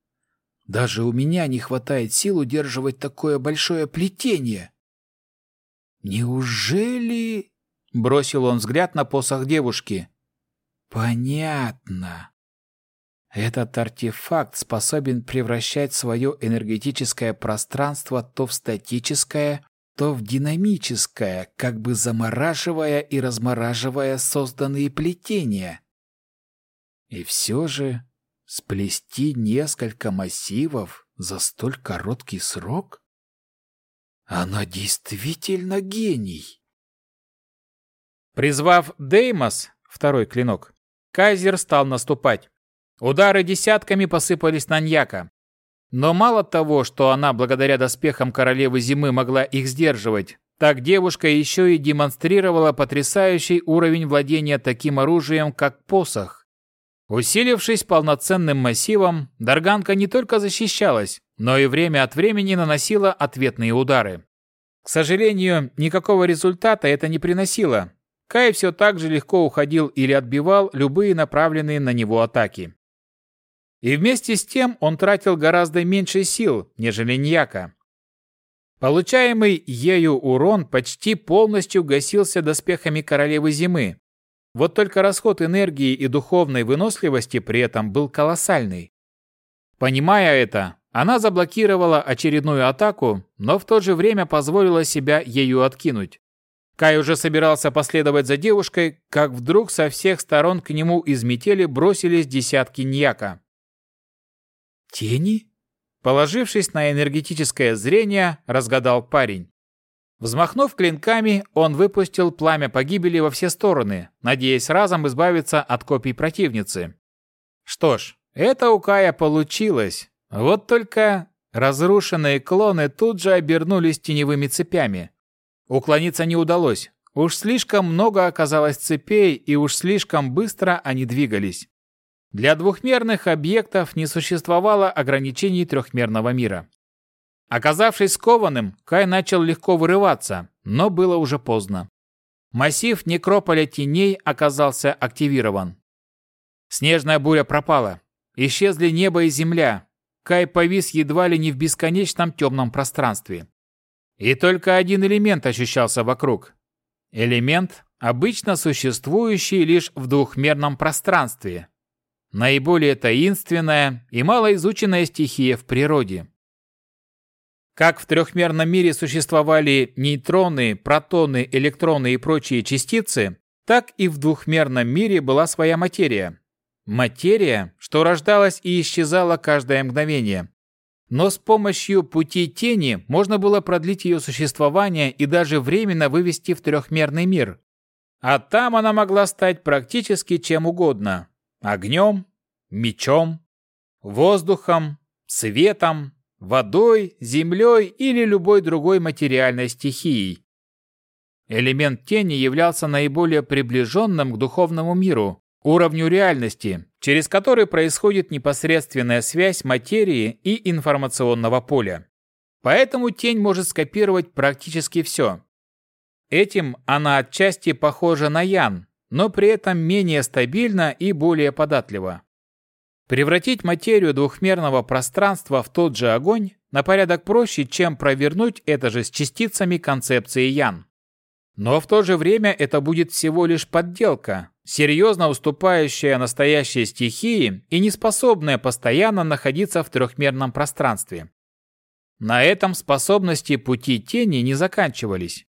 Даже у меня не хватает сил удерживать такое большое плетение. Неужели... Бросил он взгляд на посох девушки. Понятно. Этот артефакт способен превращать свое энергетическое пространство то в статическое, то в динамическое, как бы замораживая и размораживая созданные плетения. И все же Сплести несколько массивов за столь короткий срок? Она действительно гений. Призвав Деймос, второй клинок, Кайзер стал наступать. Удары десятками посыпались на Ньяка. Но мало того, что она благодаря доспехам королевы зимы могла их сдерживать, так девушка еще и демонстрировала потрясающий уровень владения таким оружием, как посох. Усилившись полноценным массивом, Дарганка не только защищалась, но и время от времени наносила ответные удары. К сожалению, никакого результата это не приносило. Кай все так же легко уходил или отбивал любые направленные на него атаки. И вместе с тем он тратил гораздо меньше сил, нежели Ньяка. Получаемый ею урон почти полностью гасился доспехами королевы зимы, вот только расход энергии и духовной выносливости при этом был колоссальный. Понимая это, она заблокировала очередную атаку, но в то же время позволила себя ею откинуть. Кай уже собирался последовать за девушкой, как вдруг со всех сторон к нему из метели бросились десятки ньяка. «Тени?» Положившись на энергетическое зрение, разгадал парень. Взмахнув клинками, он выпустил пламя погибели во все стороны, надеясь разом избавиться от копий противницы. Что ж, это у Кая получилось. Вот только разрушенные клоны тут же обернулись теневыми цепями. Уклониться не удалось. Уж слишком много оказалось цепей, и уж слишком быстро они двигались. Для двухмерных объектов не существовало ограничений трехмерного мира. Оказавшись скованным, Кай начал легко вырываться, но было уже поздно. Массив некрополя теней оказался активирован. Снежная буря пропала. Исчезли небо и земля. Кай повис едва ли не в бесконечном темном пространстве. И только один элемент ощущался вокруг. Элемент, обычно существующий лишь в двухмерном пространстве. Наиболее таинственная и малоизученная стихия в природе. Как в трехмерном мире существовали нейтроны, протоны, электроны и прочие частицы, так и в двухмерном мире была своя материя. Материя, что рождалась и исчезала каждое мгновение. Но с помощью пути тени можно было продлить ее существование и даже временно вывести в трехмерный мир. А там она могла стать практически чем угодно. Огнем, мечом, воздухом, светом, водой, землей или любой другой материальной стихией. Элемент тени являлся наиболее приближенным к духовному миру, уровню реальности, через который происходит непосредственная связь материи и информационного поля. Поэтому тень может скопировать практически все. Этим она отчасти похожа на Ян, но при этом менее стабильна и более податлива. Превратить материю двухмерного пространства в тот же огонь на порядок проще, чем провернуть это же с частицами концепции Ян. Но в то же время это будет всего лишь подделка, серьезно уступающая настоящей стихии и не способная постоянно находиться в трехмерном пространстве. На этом способности пути тени не заканчивались.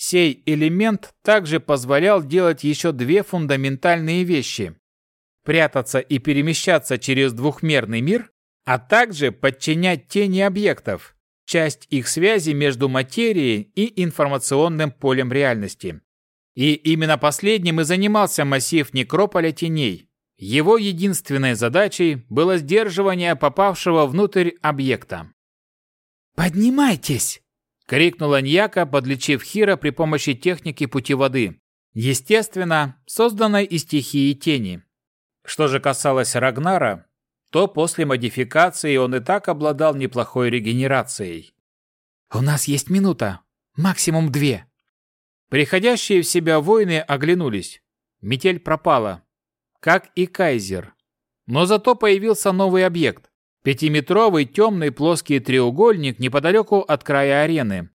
Сей элемент также позволял делать еще две фундаментальные вещи – прятаться и перемещаться через двухмерный мир, а также подчинять тени объектов, часть их связи между материей и информационным полем реальности. И именно последним и занимался массив некрополя теней. Его единственной задачей было сдерживание попавшего внутрь объекта. «Поднимайтесь!» Крикнула Ньяка, подлечив Хира при помощи техники пути воды, естественно, созданной из стихии тени. Что же касалось Рагнара, то после модификации он и так обладал неплохой регенерацией. «У нас есть минута, максимум две». Приходящие в себя воины оглянулись. Метель пропала, как и Кайзер. Но зато появился новый объект. Пятиметровый темный плоский треугольник неподалеку от края арены.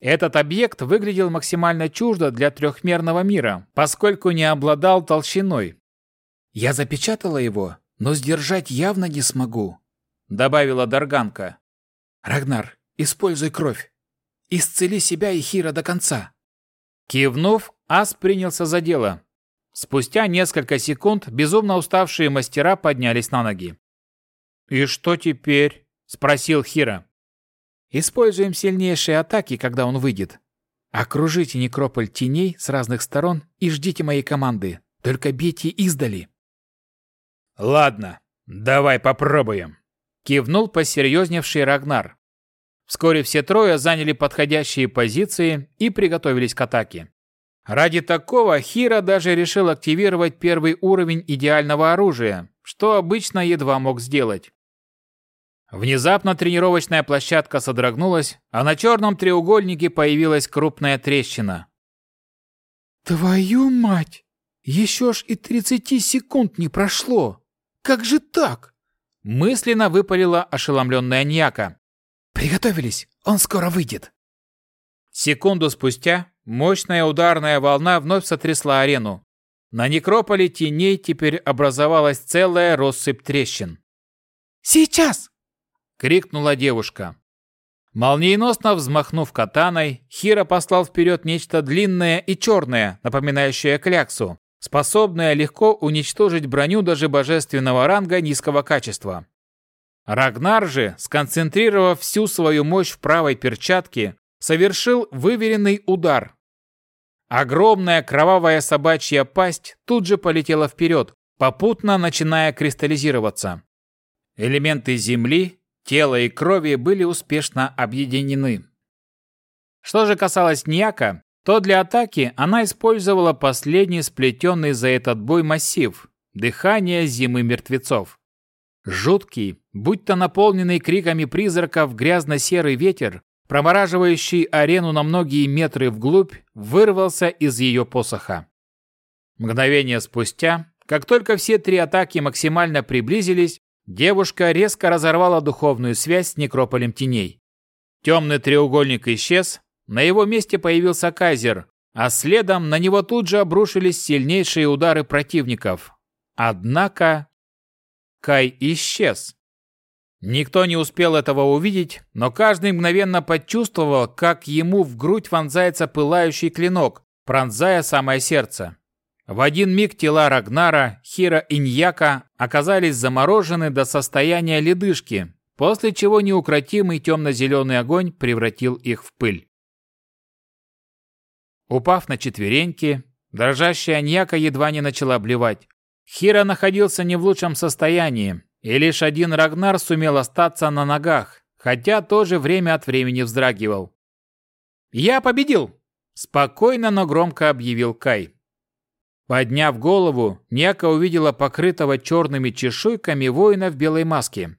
Этот объект выглядел максимально чуждо для трехмерного мира, поскольку не обладал толщиной. «Я запечатала его, но сдержать явно не смогу», — добавила Дарганка. «Рагнар, используй кровь. Исцели себя и Хира до конца». Кивнув, Ас принялся за дело. Спустя несколько секунд безумно уставшие мастера поднялись на ноги. «И что теперь?» – спросил Хира. «Используем сильнейшие атаки, когда он выйдет. Окружите некрополь теней с разных сторон и ждите моей команды. Только бейте издали». «Ладно, давай попробуем», – кивнул посерьезневший Рагнар. Вскоре все трое заняли подходящие позиции и приготовились к атаке. Ради такого Хира даже решил активировать первый уровень идеального оружия, что обычно едва мог сделать. Внезапно тренировочная площадка содрогнулась, а на черном треугольнике появилась крупная трещина. «Твою мать! Еще ж и тридцати секунд не прошло! Как же так?» Мысленно выпалила ошеломленная Ньяка. «Приготовились, он скоро выйдет!» Секунду спустя мощная ударная волна вновь сотрясла арену. На некрополе теней теперь образовалась целая россыпь трещин. «Сейчас!» — крикнула девушка. Молниеносно взмахнув катаной, Хира послал вперед нечто длинное и черное, напоминающее кляксу, способное легко уничтожить броню даже божественного ранга низкого качества. Рагнар же, сконцентрировав всю свою мощь в правой перчатке, совершил выверенный удар. Огромная кровавая собачья пасть тут же полетела вперед, попутно начиная кристаллизироваться. Элементы земли, Тело и крови были успешно объединены. Что же касалось Ньяка, то для атаки она использовала последний сплетенный за этот бой массив – дыхание зимы мертвецов. Жуткий, будто наполненный криками призраков грязно-серый ветер, промораживающий арену на многие метры вглубь, вырвался из ее посоха. Мгновение спустя, как только все три атаки максимально приблизились, Девушка резко разорвала духовную связь с некрополем теней. Темный треугольник исчез, на его месте появился Кайзер, а следом на него тут же обрушились сильнейшие удары противников. Однако Кай исчез. Никто не успел этого увидеть, но каждый мгновенно почувствовал, как ему в грудь вонзается пылающий клинок, пронзая самое сердце. В один миг тела Рагнара, Хира и Ньяка оказались заморожены до состояния ледышки, после чего неукротимый темно-зеленый огонь превратил их в пыль. Упав на четвереньки, дрожащая Ньяка едва не начала блевать. Хира находился не в лучшем состоянии, И лишь один Рагнар сумел остаться на ногах, хотя тоже время от времени вздрагивал. «Я победил!» – спокойно, но громко объявил Кай. Подняв голову, Няка увидела покрытого черными чешуйками воина в белой маске.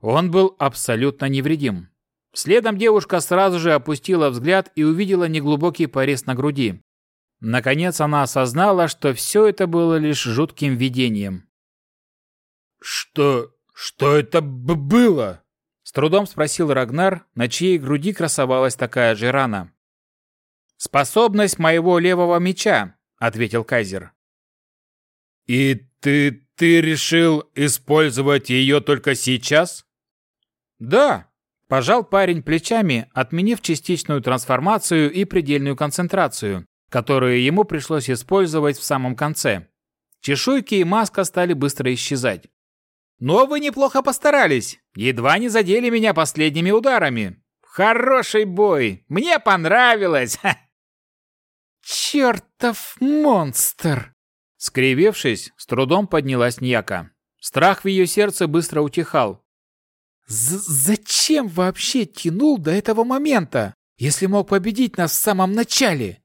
Он был абсолютно невредим. Следом девушка сразу же опустила взгляд и увидела неглубокий порез на груди. Наконец она осознала, что все это было лишь жутким видением. «Что... что это было?» С трудом спросил Рагнар, на чьей груди красовалась такая же рана. «Способность моего левого меча», — ответил Кайзер. «И ты... ты решил использовать ее только сейчас?» «Да», – пожал парень плечами, отменив частичную трансформацию и предельную концентрацию, которую ему пришлось использовать в самом конце. Чешуйки и маска стали быстро исчезать. «Но вы неплохо постарались. Едва не задели меня последними ударами. Хороший бой. Мне понравилось!» «Чертов монстр!» Скривившись, с трудом поднялась Ньяка. Страх в ее сердце быстро утихал. «Зачем вообще тянул до этого момента, если мог победить нас в самом начале?»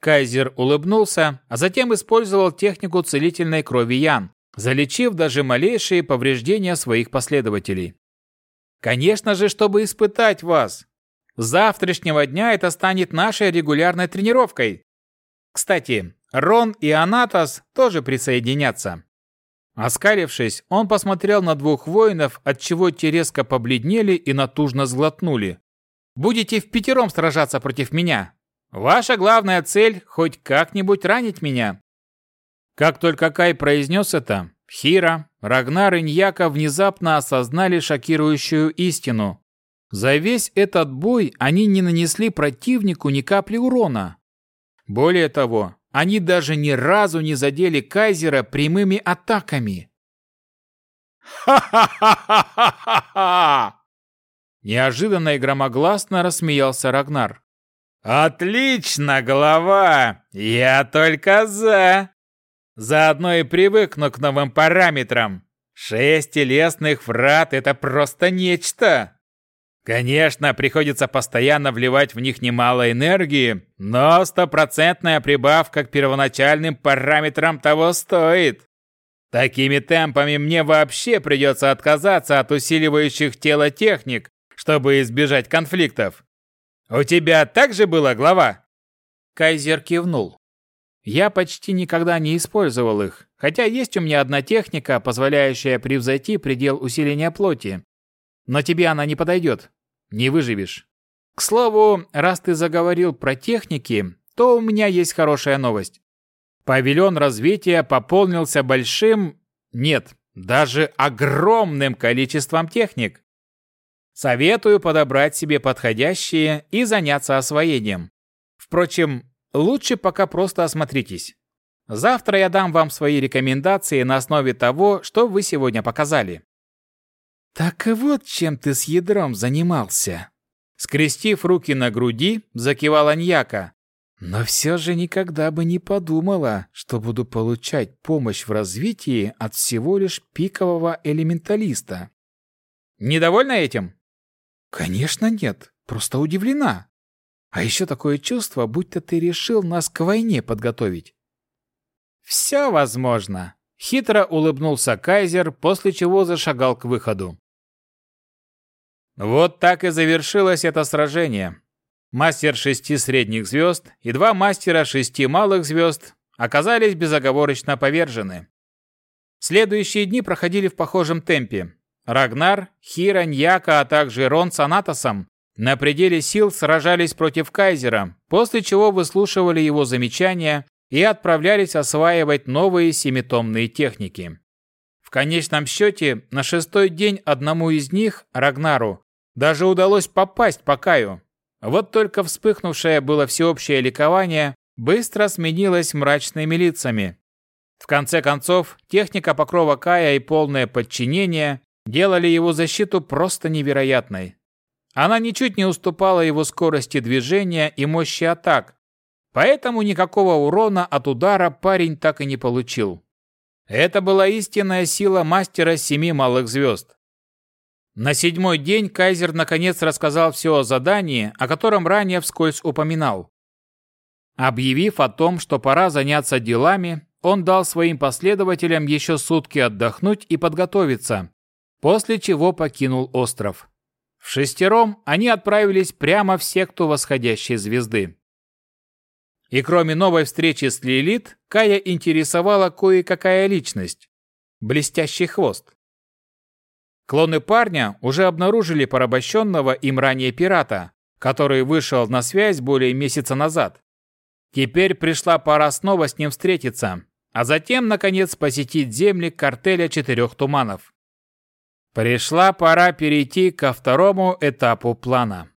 Кайзер улыбнулся, а затем использовал технику целительной крови Ян, залечив даже малейшие повреждения своих последователей. «Конечно же, чтобы испытать вас. С завтрашнего дня это станет нашей регулярной тренировкой. Кстати, Рон и Анатос тоже присоединятся. Оскалившись, он посмотрел на двух воинов, отчего те резко побледнели и натужно сглотнули. «Будете в пятером сражаться против меня. Ваша главная цель – хоть как-нибудь ранить меня». Как только Кай произнес это, Хира, Рагнар и Ньяка внезапно осознали шокирующую истину. За весь этот бой они не нанесли противнику ни капли урона. Более того, они даже ни разу не задели Кайзера прямыми атаками. «Ха-ха-ха-ха-ха-ха!» Неожиданно и громогласно рассмеялся Рагнар. «Отлично, голова! Я только за! Заодно и привыкну к новым параметрам. Шесть телесных врат — это просто нечто!» Конечно, приходится постоянно вливать в них немало энергии, но стопроцентная прибавка к первоначальным параметрам того стоит. Такими темпами мне вообще придется отказаться от усиливающих тело техник, чтобы избежать конфликтов. У тебя также было глава? Кайзер кивнул. Я почти никогда не использовал их, хотя есть у меня одна техника, позволяющая превзойти предел усиления плоти, но тебе она не подойдет. Не выживешь. К слову, раз ты заговорил про техники, то у меня есть хорошая новость. Павильон развития пополнился большим, нет, даже огромным количеством техник. Советую подобрать себе подходящие и заняться освоением. Впрочем, лучше пока просто осмотритесь. Завтра я дам вам свои рекомендации на основе того, что вы сегодня показали. «Так вот чем ты с ядром занимался!» Скрестив руки на груди, закивала Ньяка. «Но все же никогда бы не подумала, что буду получать помощь в развитии от всего лишь пикового элементалиста». «Недовольна этим?» «Конечно нет, просто удивлена. А еще такое чувство, будто ты решил нас к войне подготовить». «Все возможно», Хитро улыбнулся Кайзер, после чего зашагал к выходу. Вот так и завершилось это сражение. Мастер шести средних звезд и два мастера шести малых звезд оказались безоговорочно повержены. Следующие дни проходили в похожем темпе. Рагнар, Хира, Ньяка, а также Рон с Анатосом на пределе сил сражались против Кайзера, после чего выслушивали его замечания и отправлялись осваивать новые семитомные техники. В конечном счете, на шестой день одному из них, Рагнару, даже удалось попасть по Каю. Вот только вспыхнувшее было всеобщее ликование быстро сменилось мрачными лицами. В конце концов, техника покрова Кая и полное подчинение делали его защиту просто невероятной. Она ничуть не уступала его скорости движения и мощи атак, Поэтому никакого урона от удара парень так и не получил. Это была истинная сила мастера семи малых звезд. На седьмой день Кайзер наконец рассказал все о задании, о котором ранее вскользь упоминал. Объявив о том, что пора заняться делами, он дал своим последователям еще сутки отдохнуть и подготовиться, после чего покинул остров. В шестером они отправились прямо в секту восходящей звезды. И кроме новой встречи с Лилит, Кая интересовала кое-какая личность – блестящий хвост. Клоны парня уже обнаружили порабощенного им ранее пирата, который вышел на связь более месяца назад. Теперь пришла пора снова с ним встретиться, а затем, наконец, посетить земли картеля Четырех Туманов. Пришла пора перейти ко второму этапу плана.